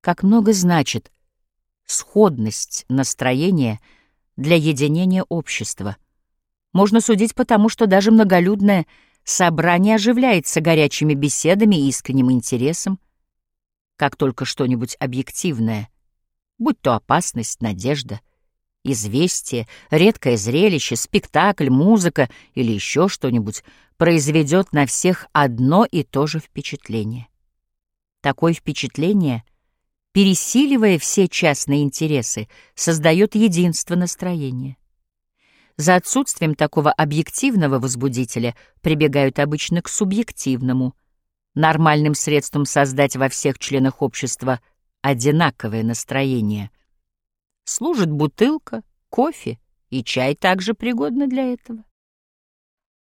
Как много значит сходность настроения для единения общества. Можно судить потому, что даже многолюдное собрание оживляется горячими беседами и искренним интересом, как только что-нибудь объективное, будь то опасность, надежда, известие, редкое зрелище, спектакль, музыка или еще что-нибудь, произведет на всех одно и то же впечатление. Такое впечатление, пересиливая все частные интересы, создает единство настроения. За отсутствием такого объективного возбудителя прибегают обычно к субъективному, нормальным средством создать во всех членах общества одинаковое настроение. Служит бутылка, кофе и чай также пригодны для этого.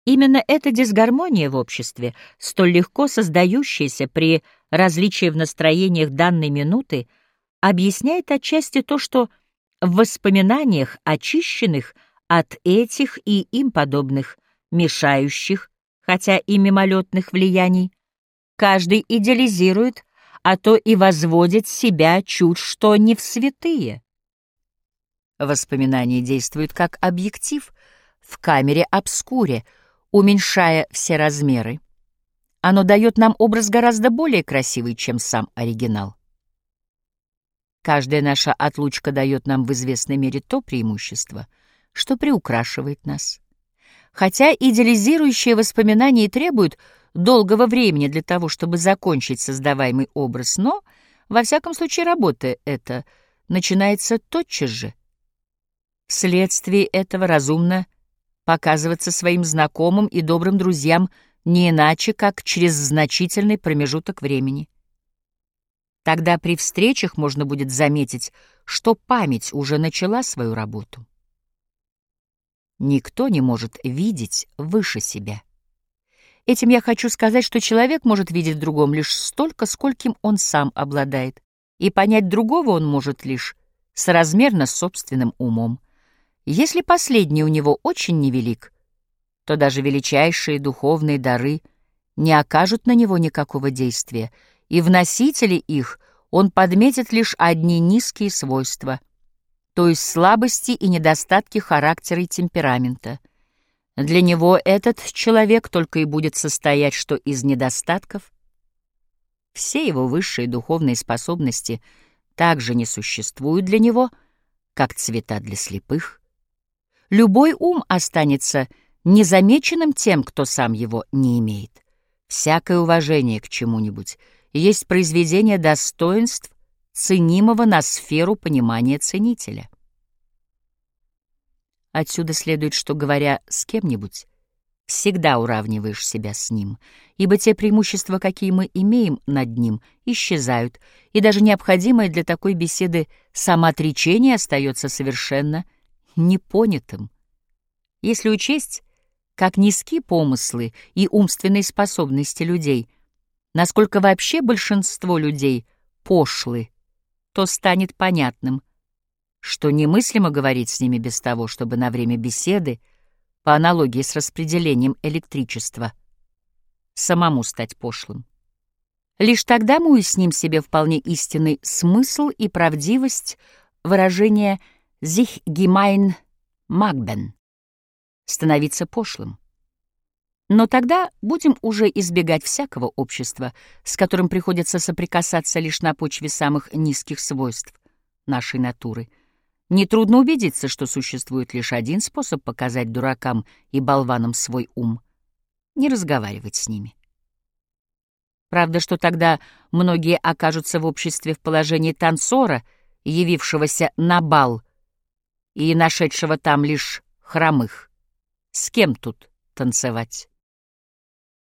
Именно эта дисгармония в обществе, столь легко создающаяся при различии в настроениях данной минуты, объясняет отчасти то, что в воспоминаниях, очищенных от этих и им подобных, мешающих, хотя и мимолетных влияний, каждый идеализирует, а то и возводит себя чуть что не в святые. Воспоминание действует как объектив в камере обскуре, уменьшая все размеры. Оно дает нам образ гораздо более красивый, чем сам оригинал. Каждая наша отлучка дает нам в известной мере то преимущество, что приукрашивает нас. Хотя идеализирующие воспоминания требуют долгого времени для того, чтобы закончить создаваемый образ, но, во всяком случае, работа эта начинается тотчас же. Вследствие этого разумно показываться своим знакомым и добрым друзьям не иначе, как через значительный промежуток времени. Тогда при встречах можно будет заметить, что память уже начала свою работу. Никто не может видеть выше себя. Этим я хочу сказать, что человек может видеть в другом лишь столько, скольким он сам обладает, и понять другого он может лишь соразмерно с собственным умом. Если последний у него очень невелик, то даже величайшие духовные дары не окажут на него никакого действия, и в носителе их он подметит лишь одни низкие свойства, то есть слабости и недостатки характера и темперамента. Для него этот человек только и будет состоять, что из недостатков. Все его высшие духовные способности также не существуют для него, как цвета для слепых. Любой ум останется незамеченным тем, кто сам его не имеет. Всякое уважение к чему-нибудь есть произведение достоинств, ценимого на сферу понимания ценителя. Отсюда следует, что, говоря с кем-нибудь, всегда уравниваешь себя с ним, ибо те преимущества, какие мы имеем над ним, исчезают, и даже необходимое для такой беседы самоотречение остается совершенно непонятым. Если учесть, как низки помыслы и умственные способности людей, насколько вообще большинство людей пошлы, то станет понятным, что немыслимо говорить с ними без того, чтобы на время беседы, по аналогии с распределением электричества, самому стать пошлым. Лишь тогда мы уясним себе вполне истинный смысл и правдивость выражения «sich gemein magben» — становиться пошлым. Но тогда будем уже избегать всякого общества, с которым приходится соприкасаться лишь на почве самых низких свойств нашей натуры. Нетрудно убедиться, что существует лишь один способ показать дуракам и болванам свой ум — не разговаривать с ними. Правда, что тогда многие окажутся в обществе в положении танцора, явившегося на бал и нашедшего там лишь хромых. С кем тут танцевать?